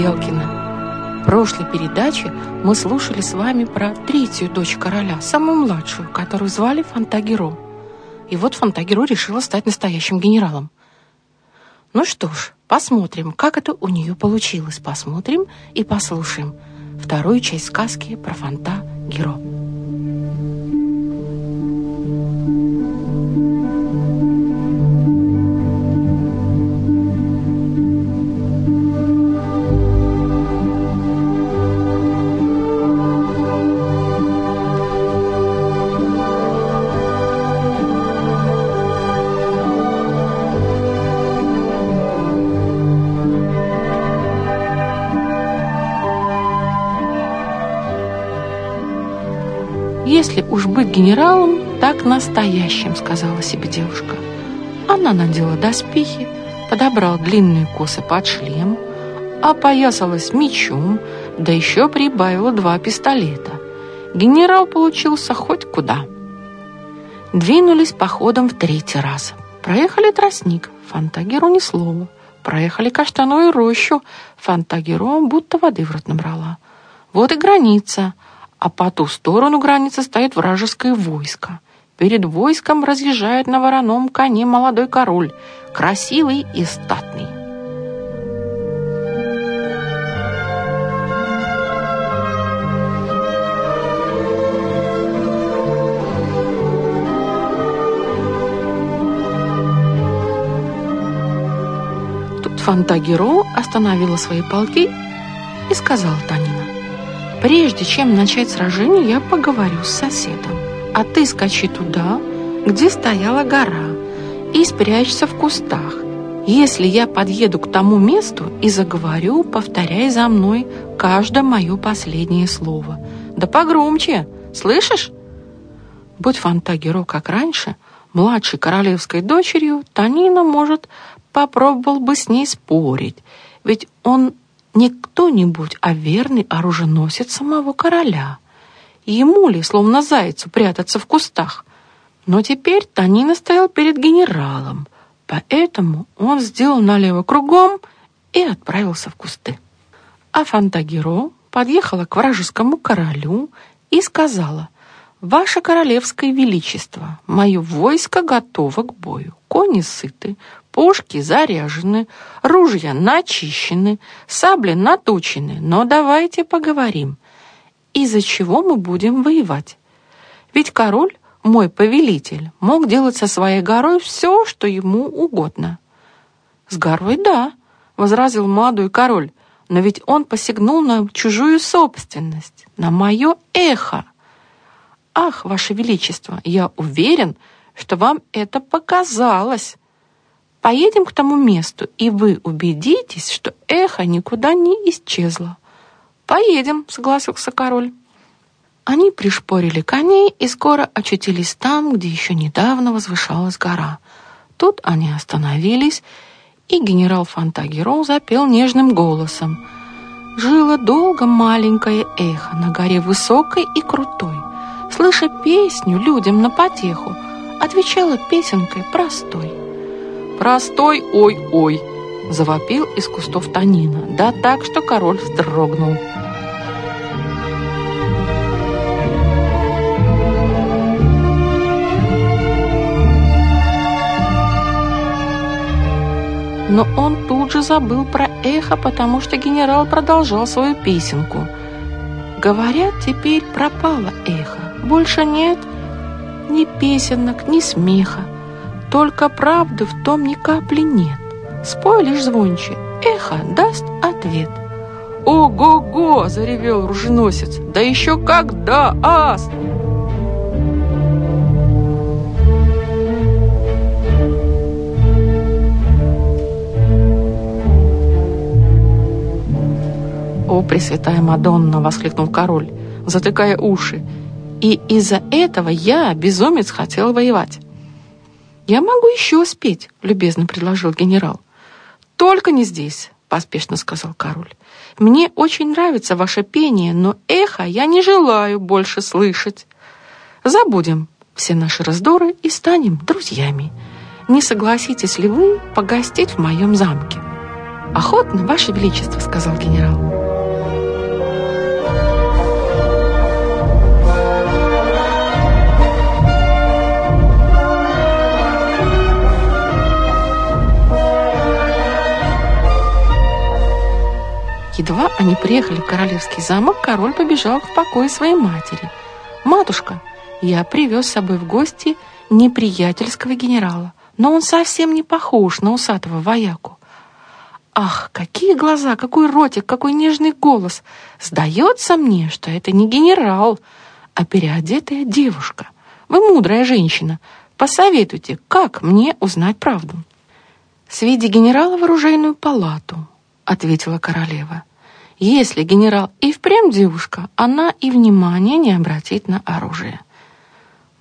эфире Посиделкина. В прошлой передаче мы слушали с вами про третью дочь короля, самую младшую, которую звали Фантагиро. И вот Фантагиро решила стать настоящим генералом. Ну что ж, посмотрим, как это у нее получилось. Посмотрим и послушаем вторую часть сказки про Фантагиро. «Если уж быть генералом, так настоящим», — сказала себе девушка. Она надела доспехи, подобрала длинные косы под шлем, опоясалась мечом, да еще прибавила два пистолета. Генерал получился хоть куда. Двинулись походом в третий раз. Проехали тростник, Фантагеру ни слова. Проехали каштановую рощу, Фантагеру будто воды в рот набрала. Вот и граница — а по ту сторону границы стоит вражеское войско. Перед войском разъезжает на вороном коне молодой король, красивый и статный. Тут Фантагиро остановила свои полки и сказала Танина. Прежде чем начать сражение, я поговорю с соседом. А ты скачи туда, где стояла гора, и спрячься в кустах. Если я подъеду к тому месту и заговорю, повторяй за мной каждое мое последнее слово. Да погромче, слышишь? Будь Фантагеро как раньше, младшей королевской дочерью, Танина, может, попробовал бы с ней спорить, ведь он не кто-нибудь, а верный оруженосец самого короля. Ему ли, словно зайцу, прятаться в кустах? Но теперь Танина стоял перед генералом, поэтому он сделал налево кругом и отправился в кусты. А Фантагиро подъехала к вражескому королю и сказала, «Ваше королевское величество, мое войско готово к бою, кони сыты, Пушки заряжены, ружья начищены, сабли наточены, но давайте поговорим. Из-за чего мы будем воевать? Ведь король, мой повелитель, мог делать со своей горой все, что ему угодно. С горой да, возразил молодой король, но ведь он посягнул на чужую собственность, на мое эхо. Ах, ваше величество, я уверен, что вам это показалось. Поедем к тому месту, и вы убедитесь, что эхо никуда не исчезло. Поедем, согласился король. Они пришпорили коней и скоро очутились там, где еще недавно возвышалась гора. Тут они остановились, и генерал Фантагеро запел нежным голосом. Жило долго маленькое эхо на горе высокой и крутой. Слыша песню людям на потеху, отвечала песенкой простой. «Простой ой-ой!» — завопил из кустов Танина, да так, что король вздрогнул. Но он тут же забыл про эхо, потому что генерал продолжал свою песенку. Говорят, теперь пропало эхо. Больше нет ни песенок, ни смеха. Только правды в том ни капли нет. Спой лишь звонче, эхо даст ответ. «Ого-го!» — заревел руженосец. «Да еще когда, ас!» «О, Пресвятая Мадонна!» — воскликнул король, затыкая уши. «И из-за этого я, безумец, хотел воевать. «Я могу еще спеть», — любезно предложил генерал. «Только не здесь», — поспешно сказал король. «Мне очень нравится ваше пение, но эхо я не желаю больше слышать. Забудем все наши раздоры и станем друзьями. Не согласитесь ли вы погостить в моем замке?» «Охотно, Ваше Величество», — сказал генерал. Едва они приехали в королевский замок, король побежал в покой своей матери. «Матушка, я привез с собой в гости неприятельского генерала, но он совсем не похож на усатого вояку. Ах, какие глаза, какой ротик, какой нежный голос! Сдается мне, что это не генерал, а переодетая девушка. Вы мудрая женщина. Посоветуйте, как мне узнать правду?» «Сведи генерала в оружейную палату», — ответила королева. «Если генерал и впрямь девушка, она и внимания не обратит на оружие».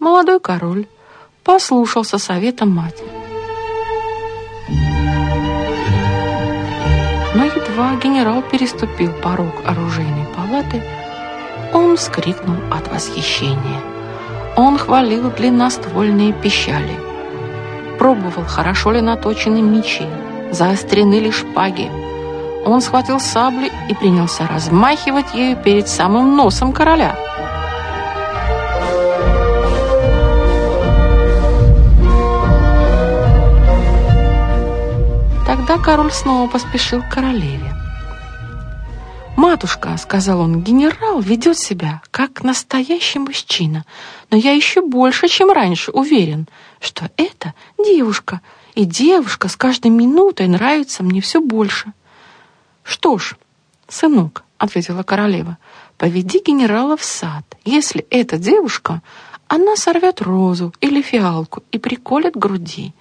Молодой король послушался совета матери. Но едва генерал переступил порог оружейной палаты, он вскрикнул от восхищения. Он хвалил длинноствольные пищали, пробовал, хорошо ли наточены мечи, заострены ли шпаги. Он схватил сабли и принялся размахивать ею перед самым носом короля – Тогда король снова поспешил к королеве. «Матушка», — сказал он, — «генерал ведет себя как настоящий мужчина, но я еще больше, чем раньше, уверен, что это девушка, и девушка с каждой минутой нравится мне все больше». «Что ж, сынок», — ответила королева, — «поведи генерала в сад. Если это девушка, она сорвет розу или фиалку и приколет груди».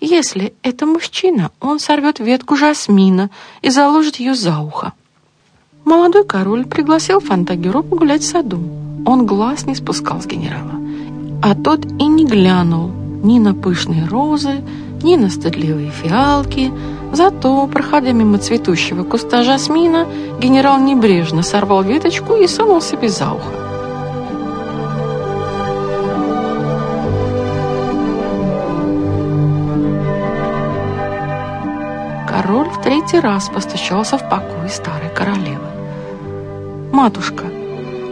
Если это мужчина, он сорвет ветку жасмина и заложит ее за ухо. Молодой король пригласил Фантагеру погулять в саду. Он глаз не спускал с генерала. А тот и не глянул ни на пышные розы, ни на стыдливые фиалки. Зато, проходя мимо цветущего куста жасмина, генерал небрежно сорвал веточку и сунул себе за ухо. король в третий раз постучался в покой старой королевы. «Матушка,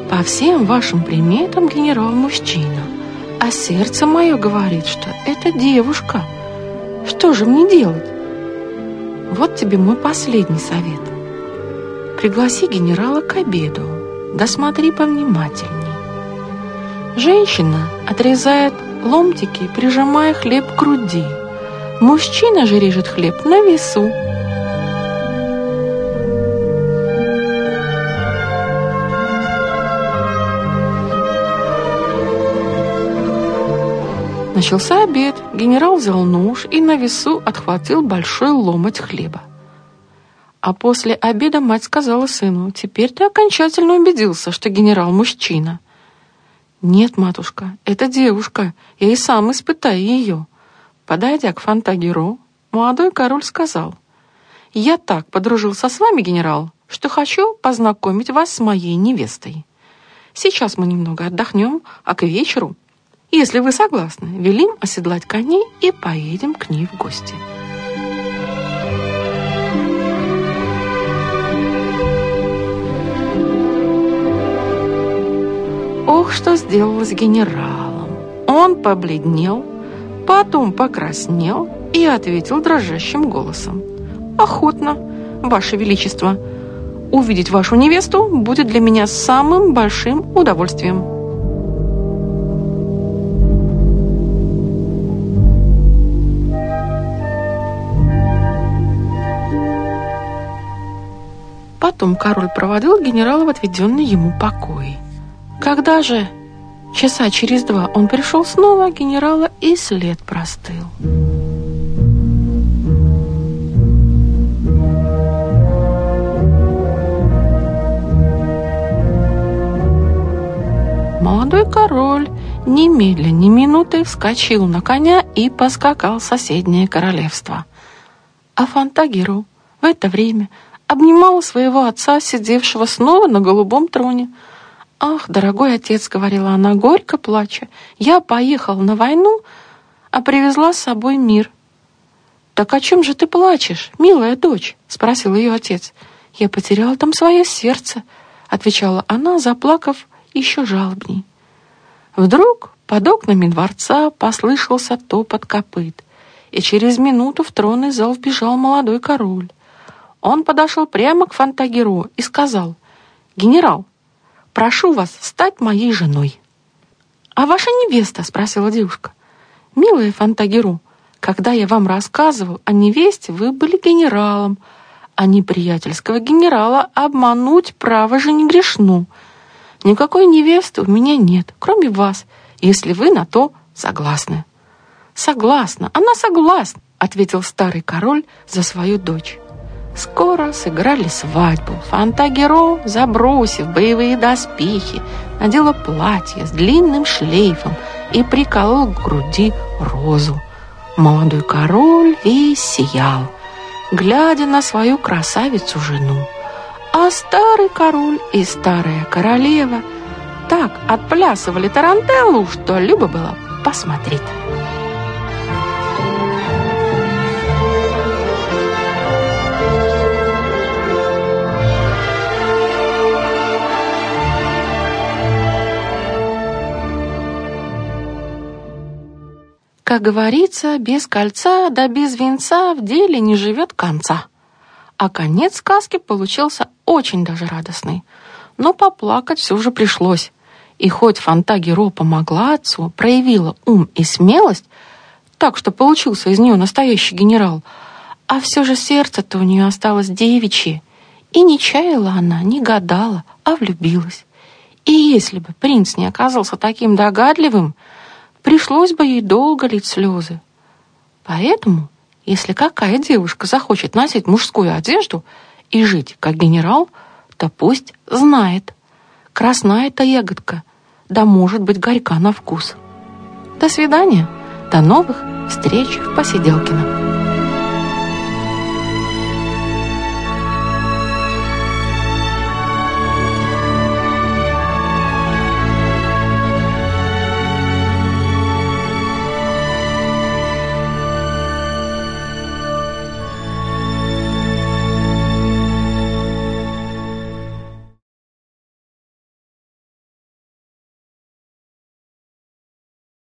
по всем вашим приметам генерал мужчина, а сердце мое говорит, что это девушка. Что же мне делать? Вот тебе мой последний совет. Пригласи генерала к обеду, да смотри повнимательней. Женщина отрезает ломтики, прижимая хлеб к груди, Мужчина же режет хлеб на весу. Начался обед. Генерал взял нож и на весу отхватил большой ломоть хлеба. А после обеда мать сказала сыну, «Теперь ты окончательно убедился, что генерал мужчина». «Нет, матушка, это девушка, я и сам испытаю ее». Подойдя к Фантагеру, молодой король сказал, «Я так подружился с вами, генерал, что хочу познакомить вас с моей невестой. Сейчас мы немного отдохнем, а к вечеру, если вы согласны, велим оседлать коней и поедем к ней в гости». Ох, что сделалось генералом! Он побледнел, Потом покраснел и ответил дрожащим голосом. «Охотно, Ваше Величество. Увидеть вашу невесту будет для меня самым большим удовольствием». Потом король проводил генерала в отведенный ему покой. Когда же Часа через два он пришел снова, генерала и след простыл. Молодой король немедленно, ни минуты вскочил на коня и поскакал в соседнее королевство. А Фантагиру в это время обнимал своего отца, сидевшего снова на голубом троне – «Ах, дорогой отец», — говорила она, горько плача, — «я поехал на войну, а привезла с собой мир». «Так о чем же ты плачешь, милая дочь?» — спросил ее отец. «Я потеряла там свое сердце», — отвечала она, заплакав еще жалобней. Вдруг под окнами дворца послышался топот копыт, и через минуту в тронный зал вбежал молодой король. Он подошел прямо к Фантагеру и сказал, «Генерал, прошу вас стать моей женой». «А ваша невеста?» — спросила девушка. «Милая Фантагеру, когда я вам рассказывал о невесте, вы были генералом, а неприятельского генерала обмануть право же не грешну. Никакой невесты у меня нет, кроме вас, если вы на то согласны». «Согласна, она согласна», — ответил старый король за свою дочь. Скоро сыграли свадьбу. Фантагеро, забросив боевые доспехи, надела платье с длинным шлейфом и приколол к груди розу. Молодой король весь сиял, глядя на свою красавицу-жену. А старый король и старая королева так отплясывали тарантеллу, что любо было посмотреть. Как говорится, без кольца да без венца в деле не живет конца. А конец сказки получился очень даже радостный. Но поплакать все же пришлось. И хоть Фантагеро помогла отцу, проявила ум и смелость, так что получился из нее настоящий генерал, а все же сердце-то у нее осталось девичье, и не чаяла она, не гадала, а влюбилась. И если бы принц не оказался таким догадливым, пришлось бы ей долго лить слезы. Поэтому, если какая девушка захочет носить мужскую одежду и жить как генерал, то пусть знает. Красная эта ягодка, да может быть горька на вкус. До свидания, до новых встреч в Посиделкино.